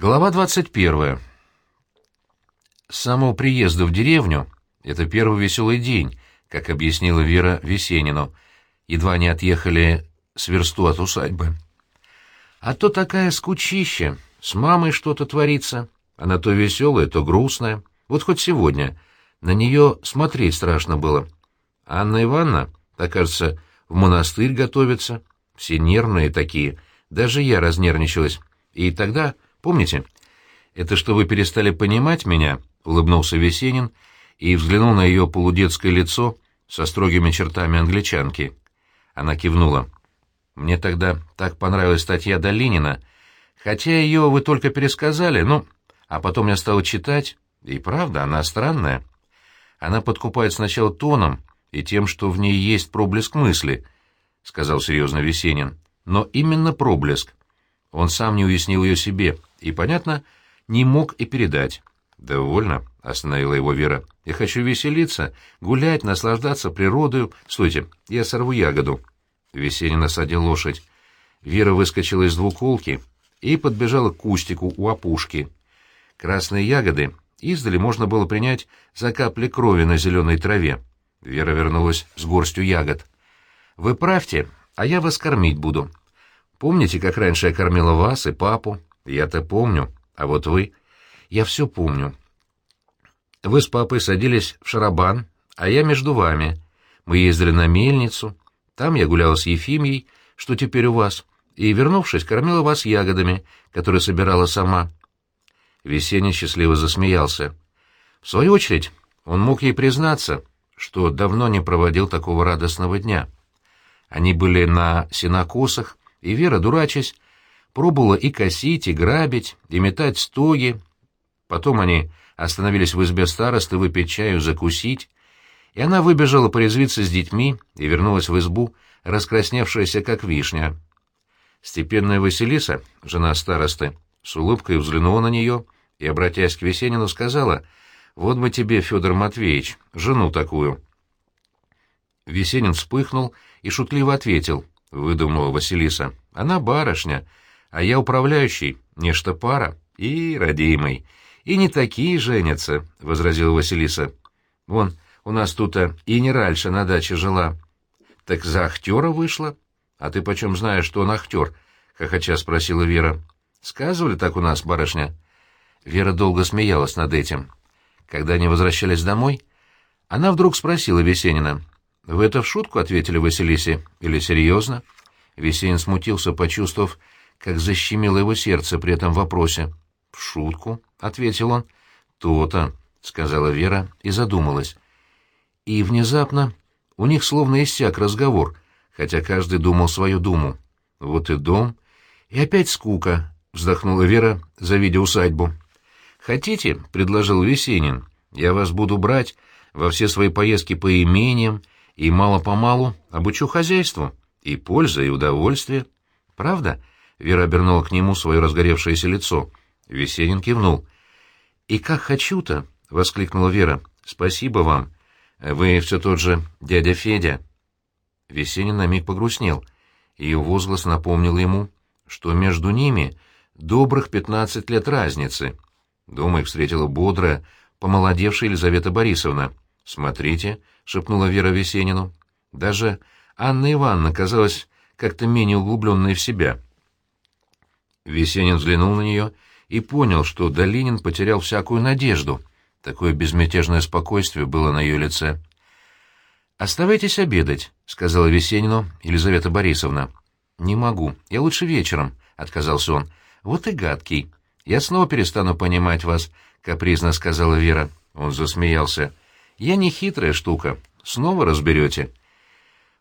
Глава 21. С самого приезда в деревню это первый веселый день, как объяснила Вера Весенину. Едва не отъехали с версту от усадьбы. А то такая скучища, с мамой что-то творится. Она то веселая, то грустная. Вот хоть сегодня. На нее смотреть страшно было. Анна Ивановна, так кажется, в монастырь готовится. Все нервные такие. Даже я разнервничалась. И тогда Помните? Это что вы перестали понимать меня? улыбнулся Весенин и взглянул на ее полудетское лицо со строгими чертами англичанки. Она кивнула. Мне тогда так понравилась статья Долинина, хотя ее вы только пересказали, ну, а потом я стал читать, и правда, она странная. Она подкупает сначала тоном и тем, что в ней есть проблеск мысли, — сказал серьезно Весенин. Но именно проблеск. Он сам не уяснил ее себе и, понятно, не мог и передать. «Довольно», — остановила его Вера. «Я хочу веселиться, гулять, наслаждаться природой. Стойте, я сорву ягоду». Весенин осадил лошадь. Вера выскочила из двуколки и подбежала к кустику у опушки. Красные ягоды издали можно было принять за капли крови на зеленой траве. Вера вернулась с горстью ягод. «Вы правьте, а я вас кормить буду. Помните, как раньше я кормила вас и папу? Я-то помню. А вот вы... Я все помню. Вы с папой садились в шарабан, а я между вами. Мы ездили на мельницу. Там я гуляла с Ефимией, что теперь у вас, и, вернувшись, кормила вас ягодами, которые собирала сама. Весенний счастливо засмеялся. В свою очередь, он мог ей признаться, что давно не проводил такого радостного дня. Они были на сенокосах, и Вера, дурачась, пробовала и косить, и грабить, и метать стоги. Потом они остановились в избе старосты выпить чаю, закусить, и она выбежала порезвиться с детьми и вернулась в избу, раскрасневшаяся, как вишня. Степенная Василиса, жена старосты, с улыбкой взглянула на нее и, обратясь к Весенину, сказала, «Вот бы тебе, Федор Матвеевич, жену такую». Весенин вспыхнул и шутливо ответил —— выдумала Василиса. «Она барышня, а я управляющий, нечто пара и родимый. И не такие женятся», — возразила Василиса. «Вон, у нас тут и не раньше на даче жила». «Так за актера вышла?» «А ты почем знаешь, что он актер?» — хохоча спросила Вера. «Сказывали так у нас, барышня?» Вера долго смеялась над этим. Когда они возвращались домой, она вдруг спросила Весенина. «Вы это в шутку?» — ответили Василисе. «Или серьезно?» Весенин смутился, почувствовав, как защемило его сердце при этом вопросе. «В шутку?» — ответил он. «То-то», — сказала Вера и задумалась. И внезапно у них словно иссяк разговор, хотя каждый думал свою думу. Вот и дом. И опять скука, — вздохнула Вера, завидя усадьбу. «Хотите?» — предложил Весенин. «Я вас буду брать во все свои поездки по имениям, и мало-помалу обучу хозяйству. И польза, и удовольствие. Правда?» Вера обернула к нему свое разгоревшееся лицо. Весенин кивнул. «И как хочу-то!» — воскликнула Вера. «Спасибо вам. Вы все тот же дядя Федя». Весенин на миг погрустнел. Ее возглас напомнил ему, что между ними добрых пятнадцать лет разницы. Дома их встретила бодрая, помолодевшая Елизавета Борисовна. «Смотрите», — шепнула Вера Весенину. Даже Анна Ивановна казалась как-то менее углубленной в себя. Весенин взглянул на нее и понял, что Долинин потерял всякую надежду. Такое безмятежное спокойствие было на ее лице. «Оставайтесь обедать», — сказала Весенину Елизавета Борисовна. «Не могу. Я лучше вечером», — отказался он. «Вот и гадкий. Я снова перестану понимать вас», — капризно сказала Вера. Он засмеялся. Я не хитрая штука. Снова разберете.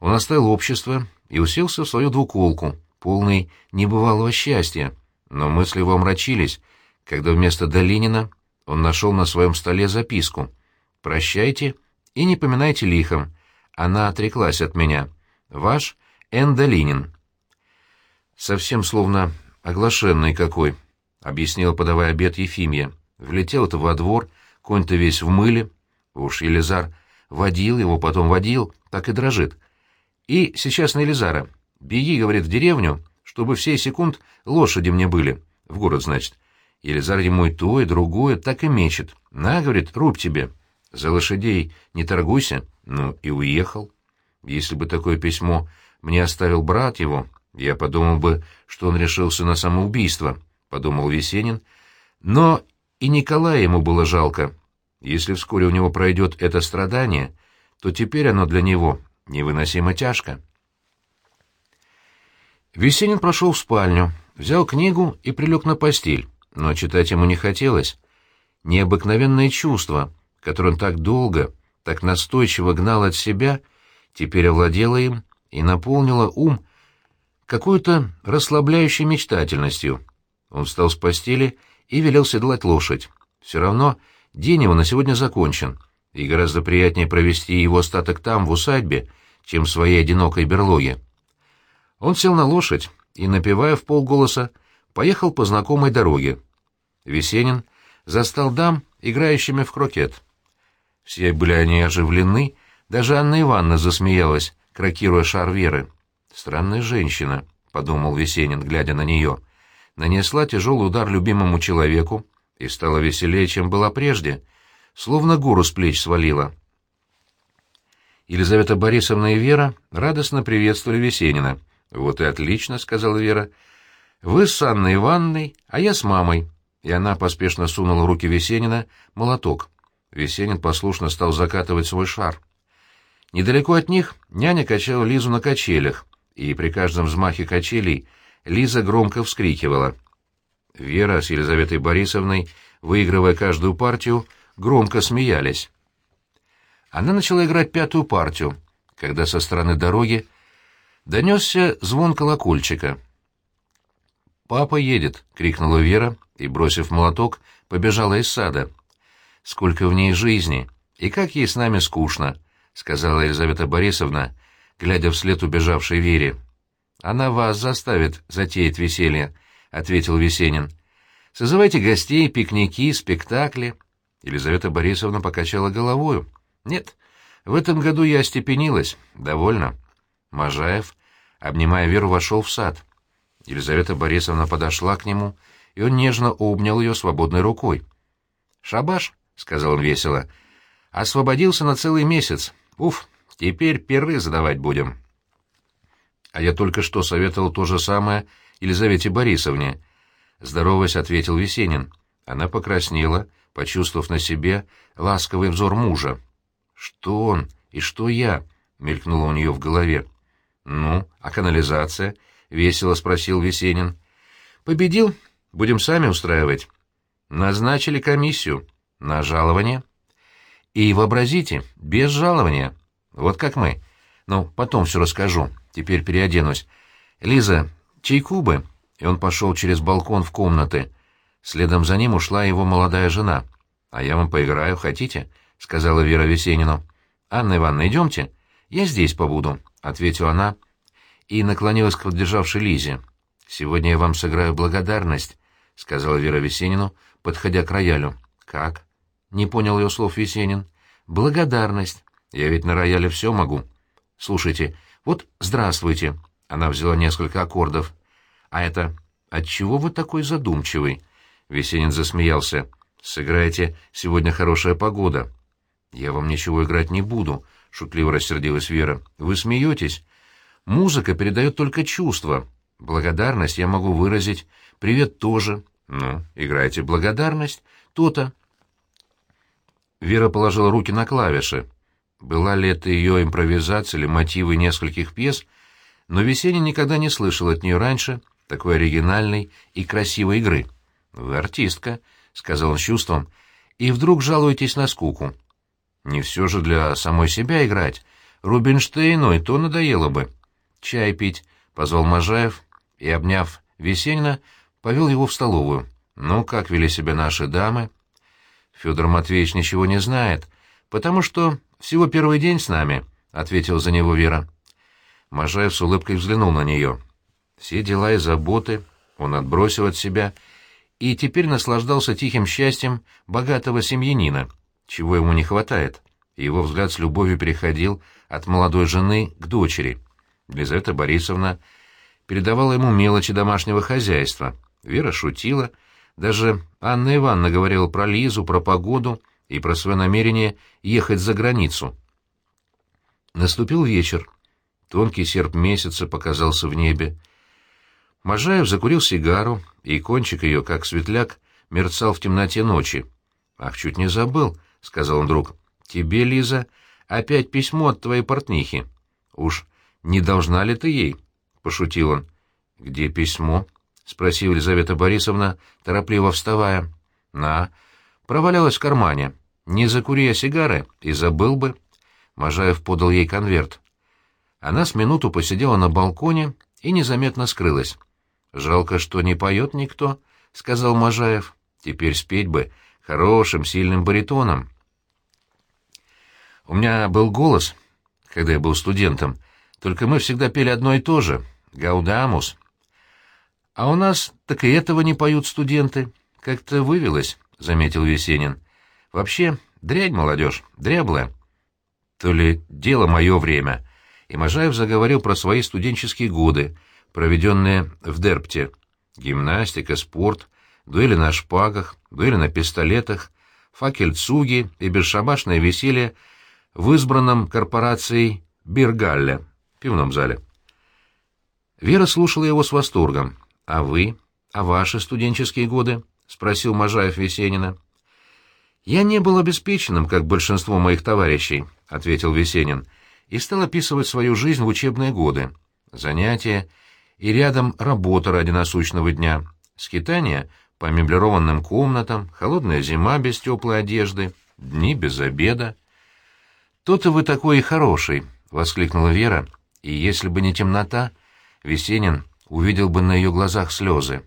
Он оставил общество и уселся в свою двуколку, полный небывалого счастья. Но мысли его омрачились, когда вместо Долинина он нашел на своем столе записку. «Прощайте и не поминайте лихом. Она отреклась от меня. Ваш Н. Долинин». «Совсем словно оглашенный какой», — объяснила, подавая обед Ефимия. Влетел-то во двор, конь-то весь в мыле, Уж Елизар водил его, потом водил, так и дрожит. И сейчас на Елизара. Беги, говорит, в деревню, чтобы все секунд лошади мне были. В город, значит. Елизар ему и то, и другое так и мечет. На, говорит, рубь тебе. За лошадей не торгуйся. Ну, и уехал. Если бы такое письмо мне оставил брат его, я подумал бы, что он решился на самоубийство, — подумал Весенин. Но и Николая ему было жалко. Если вскоре у него пройдет это страдание, то теперь оно для него невыносимо тяжко. Весенин прошел в спальню, взял книгу и прилег на постель, но читать ему не хотелось. Необыкновенное чувство, которое он так долго, так настойчиво гнал от себя, теперь овладело им и наполнило ум какой-то расслабляющей мечтательностью. Он встал с постели и велел седлать лошадь. Все равно день его на сегодня закончен, и гораздо приятнее провести его остаток там, в усадьбе, чем в своей одинокой берлоге. Он сел на лошадь и, напевая в полголоса, поехал по знакомой дороге. Весенин застал дам, играющими в крокет. Все были они оживлены, даже Анна Ивановна засмеялась, крокируя шар Веры. «Странная женщина», — подумал Весенин, глядя на нее. Нанесла тяжелый удар любимому человеку и стала веселее, чем была прежде, словно гору с плеч свалила. Елизавета Борисовна и Вера радостно приветствовали Весенина. «Вот и отлично», — сказала Вера. «Вы с Анной Ивановной, а я с мамой». И она поспешно сунула в руки Весенина молоток. Весенин послушно стал закатывать свой шар. Недалеко от них няня качала Лизу на качелях, и при каждом взмахе качелей Лиза громко вскрикивала. Вера с Елизаветой Борисовной, выигрывая каждую партию, громко смеялись. Она начала играть пятую партию, когда со стороны дороги донесся звон колокольчика. «Папа едет!» — крикнула Вера и, бросив молоток, побежала из сада. «Сколько в ней жизни! И как ей с нами скучно!» — сказала Елизавета Борисовна, глядя вслед убежавшей Вере. «Она вас заставит затеять веселье», — ответил Весенин. «Созывайте гостей, пикники, спектакли». Елизавета Борисовна покачала головою. «Нет, в этом году я остепенилась. Довольно». Можаев, обнимая Веру, вошел в сад. Елизавета Борисовна подошла к нему, и он нежно обнял ее свободной рукой. «Шабаш», — сказал он весело, — «освободился на целый месяц. Уф, теперь перы задавать будем». «А я только что советовал то же самое Елизавете Борисовне», — здороваясь, ответил Весенин. Она покраснела, почувствовав на себе ласковый взор мужа. «Что он и что я?» — мелькнуло у нее в голове. «Ну, а канализация?» — весело спросил Весенин. «Победил? Будем сами устраивать». «Назначили комиссию. На жалование». «И вообразите, без жалования. Вот как мы. Ну, потом все расскажу. Теперь переоденусь. Лиза, чайку бы?» И он пошел через балкон в комнаты. Следом за ним ушла его молодая жена. «А я вам поиграю, хотите?» — сказала Вера Весенину. «Анна Ивановна, идемте. Я здесь побуду». — ответила она и наклонилась к поддержавшей Лизе. «Сегодня я вам сыграю благодарность», — сказала Вера Весенину, подходя к роялю. «Как?» — не понял ее слов Весенин. «Благодарность. Я ведь на рояле все могу. Слушайте, вот «Здравствуйте». Она взяла несколько аккордов. «А это... Отчего вы такой задумчивый?» Весенин засмеялся. «Сыграете «Сегодня хорошая погода». «Я вам ничего играть не буду», — шутливо рассердилась Вера. «Вы смеетесь? Музыка передает только чувства. Благодарность я могу выразить. Привет тоже. Ну, играйте благодарность. То-то». Вера положила руки на клавиши. Была ли это ее импровизация или мотивы нескольких пьес, но Весенин никогда не слышал от нее раньше такой оригинальной и красивой игры. «Вы артистка», — сказал он с чувством, — «и вдруг жалуетесь на скуку. Не все же для самой себя играть. Рубинштейну и то надоело бы. Чай пить, — позвал Можаев и, обняв Весенина, повел его в столовую. Ну, как вели себя наши дамы? Федор Матвеевич ничего не знает, потому что всего первый день с нами, — ответил за него Вера. Можаев с улыбкой взглянул на нее. Все дела и заботы он отбросил от себя и теперь наслаждался тихим счастьем богатого семьянина — чего ему не хватает. Его взгляд с любовью переходил от молодой жены к дочери. Лизавета Борисовна передавала ему мелочи домашнего хозяйства. Вера шутила, Даже Анна Ивановна говорила про Лизу, про погоду и про свое намерение ехать за границу. Наступил вечер. Тонкий серп месяца показался в небе. Можаев закурил сигару, и кончик ее, как светляк, мерцал в темноте ночи. «Ах, чуть не забыл», — сказал он вдруг. «Тебе, Лиза, опять письмо от твоей портнихи. Уж не должна ли ты ей?» — пошутил он. «Где письмо?» — спросила Елизавета Борисовна, торопливо вставая. «На». Провалялась в кармане. «Не закури я сигары, и забыл бы». Можаев подал ей конверт. Она с минуту посидела на балконе и незаметно скрылась. «Жалко, что не поет никто», — сказал Можаев. «Теперь спеть бы хорошим, сильным баритоном». «У меня был голос, когда я был студентом, только мы всегда пели одно и то же — «Гаудамус». А у нас так и этого не поют студенты. Как-то вывелось, — заметил Весенин. Вообще, дрянь молодежь, дряблая. То ли дело мое время. И Можаев заговорил про свои студенческие годы, проведенные в Дерпте. Гимнастика, спорт, дуэли на шпагах, дуэли на пистолетах, факельцуги и бесшабашное веселье в избранном корпорацией Биргалле, пивном зале. Вера слушала его с восторгом. «А вы? А ваши студенческие годы?» — спросил Можаев Весенина. «Я не был обеспеченным, как большинство моих товарищей», — ответил Весенин, и стал описывать свою жизнь в учебные годы. Занятия и рядом работа ради насущного дня, скитания по меблированным комнатам, холодная зима без теплой одежды, дни без обеда. «То-то вы такой и хороший», — воскликнула Вера, и если бы не темнота, Весенин увидел бы на ее глазах слезы.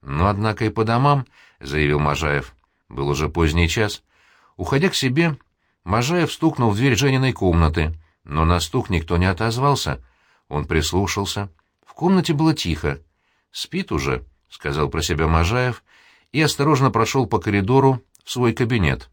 Но, однако, и по домам, — заявил Можаев. Был уже поздний час. Уходя к себе, Можаев стукнул в дверь Жениной комнаты, но на стук никто не отозвался. Он прислушался. В комнате было тихо. «Спит уже», — сказал про себя Можаев, и осторожно прошел по коридору в свой кабинет.